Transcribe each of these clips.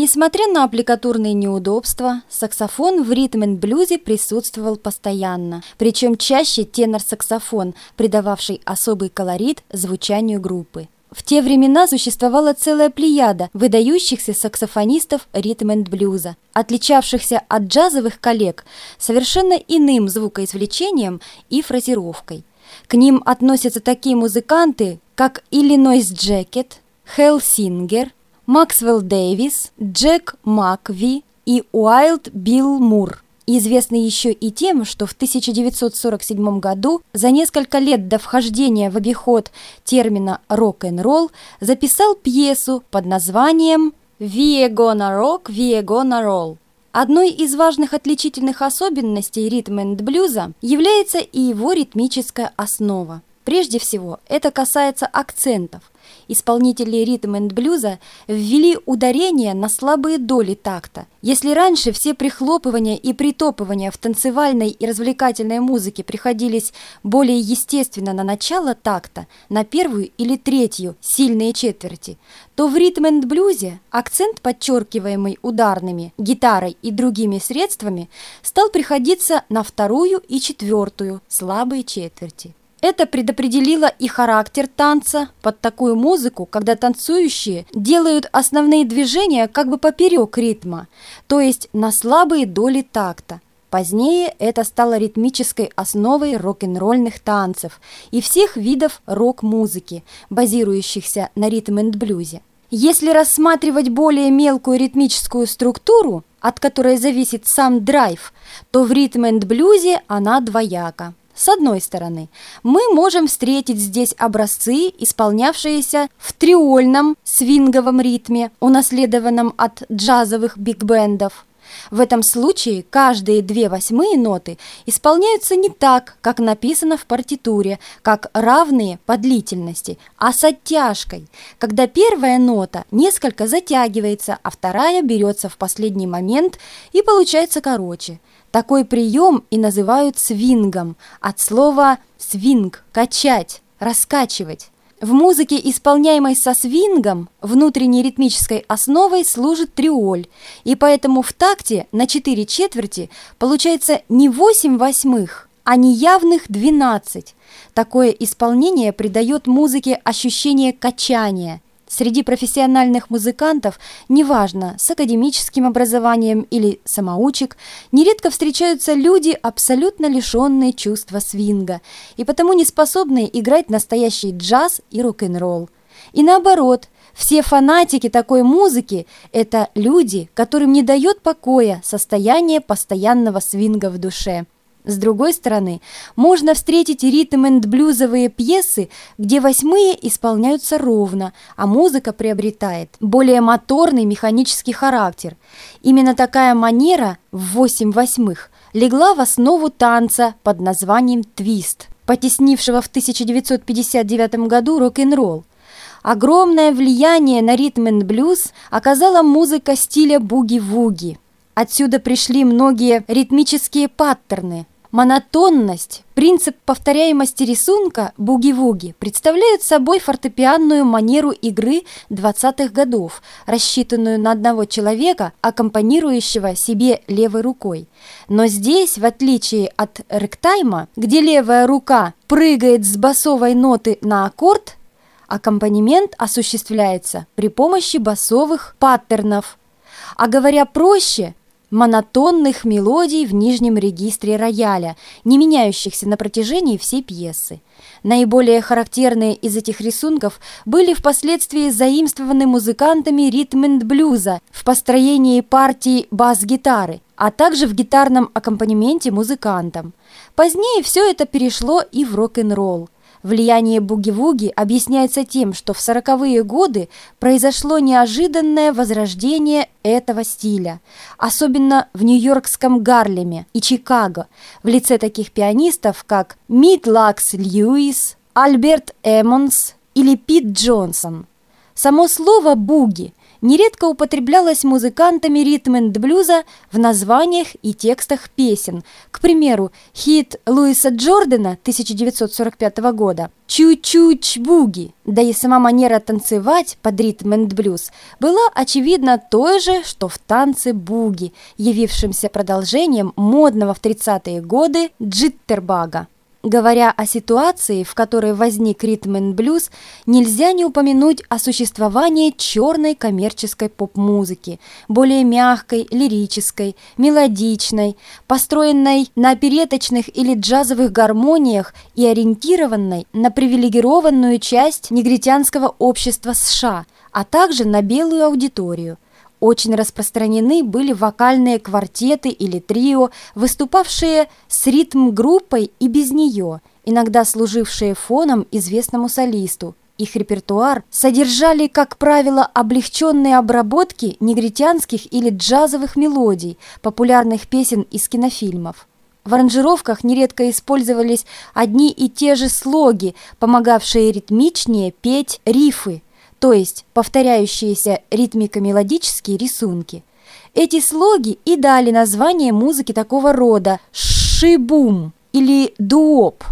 Несмотря на аппликатурные неудобства, саксофон в ритм-н-блюзе присутствовал постоянно, причем чаще тенор-саксофон, придававший особый колорит звучанию группы. В те времена существовала целая плеяда выдающихся саксофонистов ритм-энд-блюза, отличавшихся от джазовых коллег совершенно иным звукоизвлечением и фразировкой. К ним относятся такие музыканты, как Иллинойс Джекет, Хелл Сингер, Максвелл Дэвис, Джек Макви и Уайлд Билл Мур – известный еще и тем, что в 1947 году, за несколько лет до вхождения в обиход термина рок-н-ролл, записал пьесу под названием «Vie gonna rock, vie gonna roll». Одной из важных отличительных особенностей ритм-энд-блюза является и его ритмическая основа. Прежде всего, это касается акцентов – исполнители ритм-энд-блюза ввели ударение на слабые доли такта. Если раньше все прихлопывания и притопывания в танцевальной и развлекательной музыке приходились более естественно на начало такта, на первую или третью сильные четверти, то в ритм-энд-блюзе акцент, подчеркиваемый ударными, гитарой и другими средствами, стал приходиться на вторую и четвертую слабые четверти. Это предопределило и характер танца под такую музыку, когда танцующие делают основные движения как бы поперек ритма, то есть на слабые доли такта. Позднее это стало ритмической основой рок-н-ролльных танцев и всех видов рок-музыки, базирующихся на ритм-энд-блюзе. Если рассматривать более мелкую ритмическую структуру, от которой зависит сам драйв, то в ритм-энд-блюзе она двояка. С одной стороны, мы можем встретить здесь образцы, исполнявшиеся в триольном свинговом ритме, унаследованном от джазовых биг-бендов. В этом случае каждые две восьмые ноты исполняются не так, как написано в партитуре, как равные по длительности, а с оттяжкой, когда первая нота несколько затягивается, а вторая берется в последний момент и получается короче. Такой прием и называют свингом, от слова «свинг» – «качать», «раскачивать». В музыке, исполняемой со свингом, внутренней ритмической основой служит триоль, и поэтому в такте на четыре четверти получается не восемь восьмых, а неявных двенадцать. Такое исполнение придает музыке ощущение качания – Среди профессиональных музыкантов, неважно, с академическим образованием или самоучек, нередко встречаются люди, абсолютно лишенные чувства свинга и потому не способные играть настоящий джаз и рок-н-ролл. И наоборот, все фанатики такой музыки – это люди, которым не дает покоя состояние постоянного свинга в душе – с другой стороны, можно встретить ритм-энд-блюзовые пьесы, где восьмые исполняются ровно, а музыка приобретает более моторный механический характер. Именно такая манера в восемь восьмых легла в основу танца под названием «твист», потеснившего в 1959 году рок-н-ролл. Огромное влияние на ритм-энд-блюз оказала музыка стиля буги-вуги. Отсюда пришли многие ритмические паттерны – Монотонность, принцип повторяемости рисунка буги-вуги представляют собой фортепианную манеру игры 20-х годов, рассчитанную на одного человека, аккомпанирующего себе левой рукой. Но здесь, в отличие от ректайма, где левая рука прыгает с басовой ноты на аккорд, аккомпанемент осуществляется при помощи басовых паттернов. А говоря проще, монотонных мелодий в нижнем регистре рояля, не меняющихся на протяжении всей пьесы. Наиболее характерные из этих рисунков были впоследствии заимствованы музыкантами ритм-энд-блюза в построении партии бас-гитары, а также в гитарном аккомпанементе музыкантам. Позднее все это перешло и в рок-н-ролл. Влияние буги-вуги объясняется тем, что в сороковые годы произошло неожиданное возрождение этого стиля, особенно в нью-йоркском Гарлеме и Чикаго, в лице таких пианистов, как Мид Лакс Льюис, Альберт Эммонс или Пит Джонсон. Само слово «буги» нередко употреблялась музыкантами ритм-энд-блюза в названиях и текстах песен. К примеру, хит Луиса Джордана 1945 года «Чу-чуч-буги», да и сама манера танцевать под ритм-энд-блюз была очевидно той же, что в танце буги, явившемся продолжением модного в 30-е годы джиттербага. Говоря о ситуации, в которой возник ритм-н-блюз, нельзя не упомянуть о существовании черной коммерческой поп-музыки, более мягкой, лирической, мелодичной, построенной на опереточных или джазовых гармониях и ориентированной на привилегированную часть негритянского общества США, а также на белую аудиторию – очень распространены были вокальные квартеты или трио, выступавшие с ритм-группой и без нее, иногда служившие фоном известному солисту. Их репертуар содержали, как правило, облегченные обработки негритянских или джазовых мелодий, популярных песен из кинофильмов. В аранжировках нередко использовались одни и те же слоги, помогавшие ритмичнее петь рифы, то есть повторяющиеся ритмико-мелодические рисунки. Эти слоги и дали название музыки такого рода шибум или дуоп.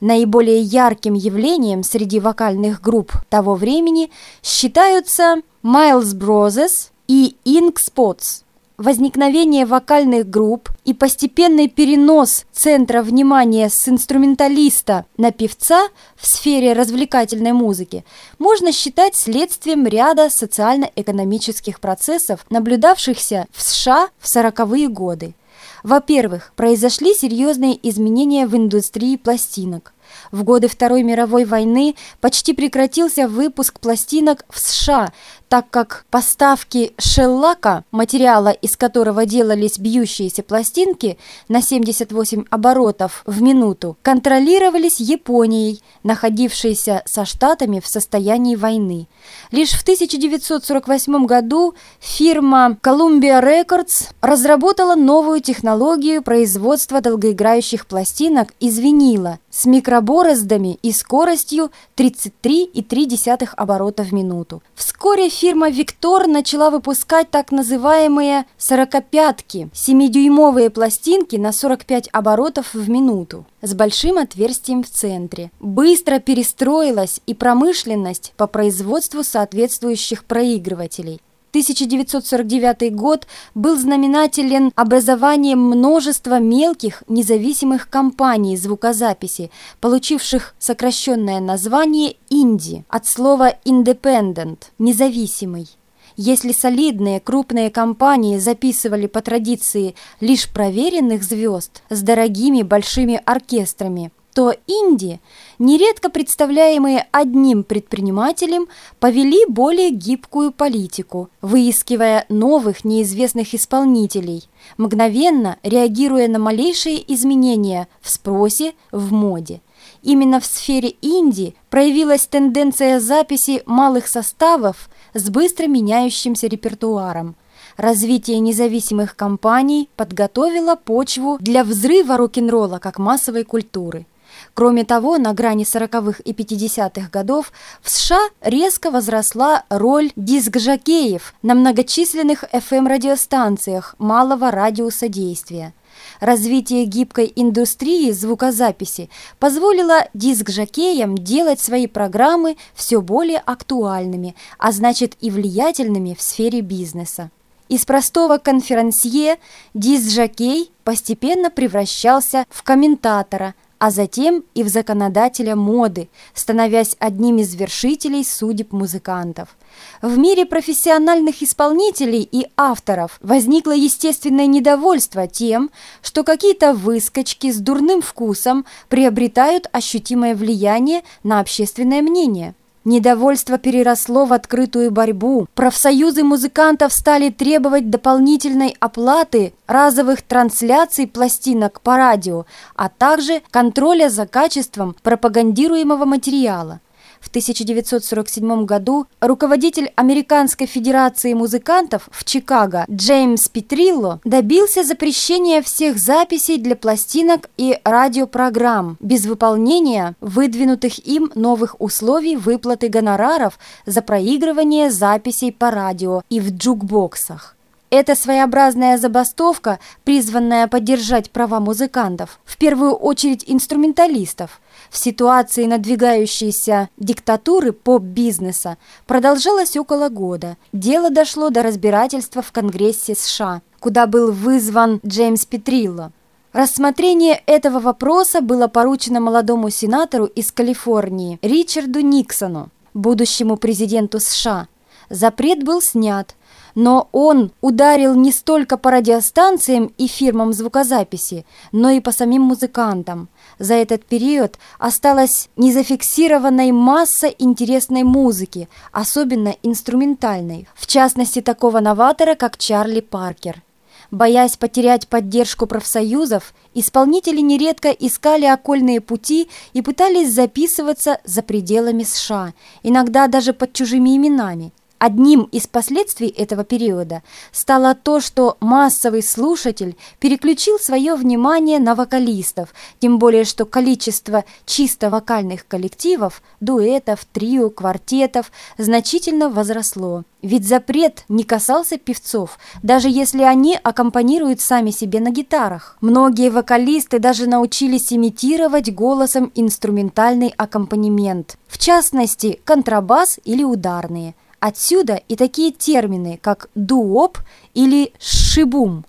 Наиболее ярким явлением среди вокальных групп того времени считаются Miles Brothers и Ink Spots – возникновение вокальных групп и постепенный перенос центра внимания с инструменталиста на певца в сфере развлекательной музыки можно считать следствием ряда социально-экономических процессов, наблюдавшихся в США в 40-е годы. Во-первых, произошли серьезные изменения в индустрии пластинок. В годы Второй мировой войны почти прекратился выпуск пластинок в США, так как поставки шеллака, материала, из которого делались бьющиеся пластинки на 78 оборотов в минуту, контролировались Японией, находившейся со Штатами в состоянии войны. Лишь в 1948 году фирма Columbia Records разработала новую технологию производства долгоиграющих пластинок из винила с микробороздами и скоростью 33,3 оборота в минуту. Вскоре фирма «Виктор» начала выпускать так называемые «сорокопятки» – 7-дюймовые пластинки на 45 оборотов в минуту с большим отверстием в центре. Быстро перестроилась и промышленность по производству соответствующих проигрывателей. 1949 год был знаменателен образованием множества мелких независимых компаний звукозаписи, получивших сокращенное название «Инди» от слова «independent» – «независимый». Если солидные крупные компании записывали по традиции лишь проверенных звезд с дорогими большими оркестрами – что инди, нередко представляемые одним предпринимателем, повели более гибкую политику, выискивая новых неизвестных исполнителей, мгновенно реагируя на малейшие изменения в спросе, в моде. Именно в сфере инди проявилась тенденция записи малых составов с быстро меняющимся репертуаром. Развитие независимых компаний подготовило почву для взрыва рок-н-ролла как массовой культуры – Кроме того, на грани 40-х и 50-х годов в США резко возросла роль диск-жокеев на многочисленных FM-радиостанциях малого радиуса действия. Развитие гибкой индустрии звукозаписи позволило диск-жокеям делать свои программы все более актуальными, а значит и влиятельными в сфере бизнеса. Из простого конферансье диск-жокей постепенно превращался в комментатора – а затем и в законодателя моды, становясь одним из вершителей судеб музыкантов. В мире профессиональных исполнителей и авторов возникло естественное недовольство тем, что какие-то выскочки с дурным вкусом приобретают ощутимое влияние на общественное мнение. Недовольство переросло в открытую борьбу. Профсоюзы музыкантов стали требовать дополнительной оплаты разовых трансляций пластинок по радио, а также контроля за качеством пропагандируемого материала. В 1947 году руководитель Американской Федерации музыкантов в Чикаго Джеймс Петрилло добился запрещения всех записей для пластинок и радиопрограмм без выполнения выдвинутых им новых условий выплаты гонораров за проигрывание записей по радио и в джукбоксах. Эта своеобразная забастовка, призванная поддержать права музыкантов, в первую очередь инструменталистов, в ситуации надвигающейся диктатуры поп-бизнеса, продолжалась около года. Дело дошло до разбирательства в Конгрессе США, куда был вызван Джеймс Петрилло. Рассмотрение этого вопроса было поручено молодому сенатору из Калифорнии Ричарду Никсону, будущему президенту США. Запрет был снят, но он ударил не столько по радиостанциям и фирмам звукозаписи, но и по самим музыкантам. За этот период осталась незафиксированной масса интересной музыки, особенно инструментальной, в частности такого новатора, как Чарли Паркер. Боясь потерять поддержку профсоюзов, исполнители нередко искали окольные пути и пытались записываться за пределами США, иногда даже под чужими именами. Одним из последствий этого периода стало то, что массовый слушатель переключил свое внимание на вокалистов, тем более что количество чисто вокальных коллективов, дуэтов, трио, квартетов значительно возросло. Ведь запрет не касался певцов, даже если они аккомпанируют сами себе на гитарах. Многие вокалисты даже научились имитировать голосом инструментальный аккомпанемент, в частности контрабас или ударные – Отсюда и такие термины, как дуоп или шибум.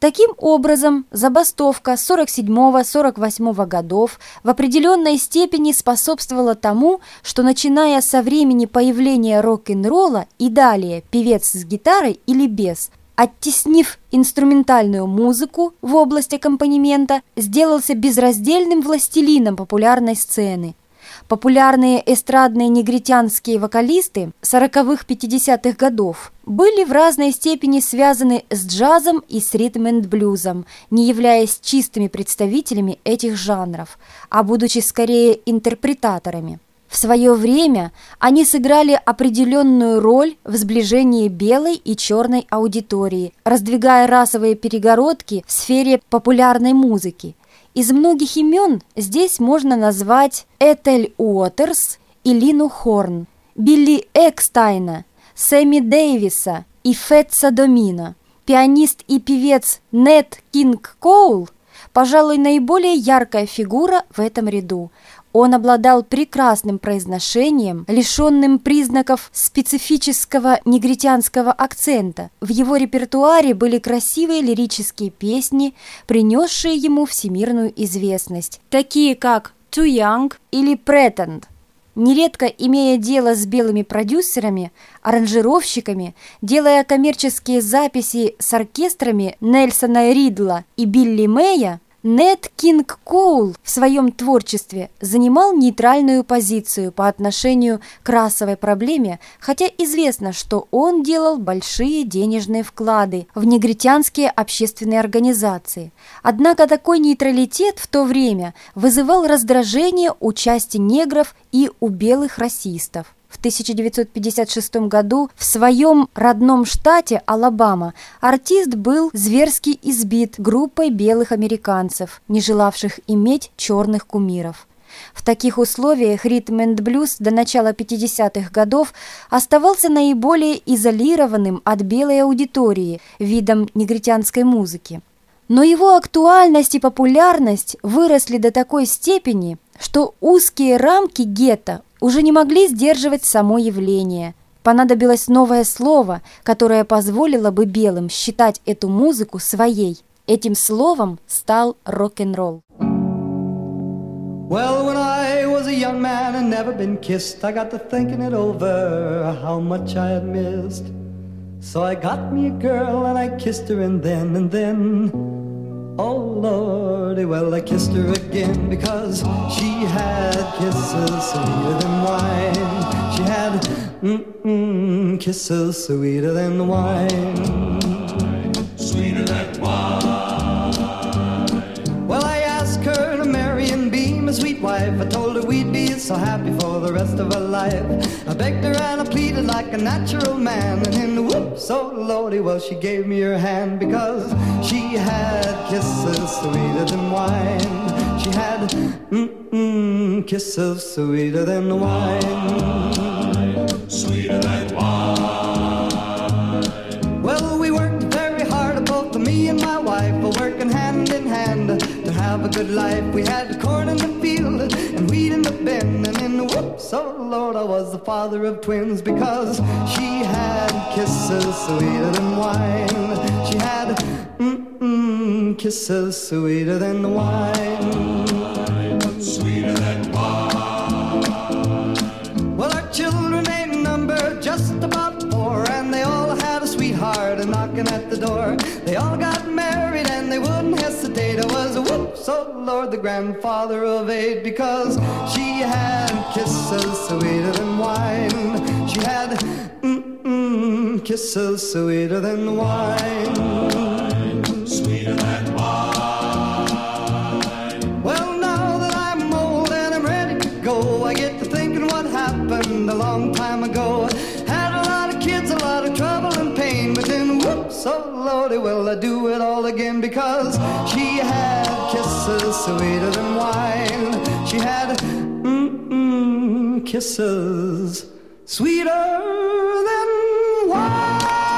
Таким образом, забастовка 47-48 годов в определенной степени способствовала тому, что начиная со времени появления рок-н-ролла и далее певец с гитарой или без, оттеснив инструментальную музыку в область аккомпанемента, сделался безраздельным властелином популярной сцены – Популярные эстрадные негритянские вокалисты 40-х-50-х годов были в разной степени связаны с джазом и с ритм-энд-блюзом, не являясь чистыми представителями этих жанров, а будучи скорее интерпретаторами. В свое время они сыграли определенную роль в сближении белой и черной аудитории, раздвигая расовые перегородки в сфере популярной музыки – из многих имен здесь можно назвать Этель Уотерс и Лину Хорн, Билли Экстайна, Сэмми Дэвиса и Фэтса Домино. Пианист и певец Нэт Кинг Коул, пожалуй, наиболее яркая фигура в этом ряду. Он обладал прекрасным произношением, лишенным признаков специфического негритянского акцента. В его репертуаре были красивые лирические песни, принесшие ему всемирную известность, такие как «Too Young» или «Pretend». Нередко имея дело с белыми продюсерами, аранжировщиками, делая коммерческие записи с оркестрами Нельсона Ридла и Билли Мэя, Нед Кинг Коул в своем творчестве занимал нейтральную позицию по отношению к расовой проблеме, хотя известно, что он делал большие денежные вклады в негритянские общественные организации. Однако такой нейтралитет в то время вызывал раздражение у части негров и у белых расистов. В 1956 году в своем родном штате Алабама артист был зверски избит группой белых американцев, не желавших иметь черных кумиров. В таких условиях ритм энд блюз до начала 50-х годов оставался наиболее изолированным от белой аудитории видом негритянской музыки. Но его актуальность и популярность выросли до такой степени, что узкие рамки гетто уже не могли сдерживать само явление. Понадобилось новое слово, которое позволило бы белым считать эту музыку своей. Этим словом стал рок-н-ролл. Well, when I was a young man and never been kissed, I got to thinking it over, how much I had missed. So I got me a girl and I kissed her and then, and then Oh Lordy, well I kissed her again because she had kisses sweeter than wine. She had mm-mm, kisses sweeter than wine. Sweeter than wine. Well, I asked her to marry and be my sweet wife. wife. I told her we'd be so happy for the rest of her life. I begged her and I pleaded like a natural man. And in the whoop, so lordy, well, she gave me her hand because she had kisses sweeter than wine. She had mm-mm, kisses sweeter than wine. Sweeter than wine. Well, we worked very hard, both me and my wife, working hand in hand to have a good life. We had Lord, I was the father of twins because she had kisses sweeter than wine. She had mm-mm, kisses sweeter than wine. Sweeter than Lord, the grandfather of eight, because she had kisses sweeter than wine. She had mm-mm, kisses sweeter than wine. Sweeter than wine. Well, now that I'm old and I'm ready to go, I get to thinking what happened a long time ago. Had a lot of kids, a lot of trouble and pain, but then whoops, so lordy, will I do it all again because she had kisses sweeter than wine. She had mm-mm, kisses sweeter than wine.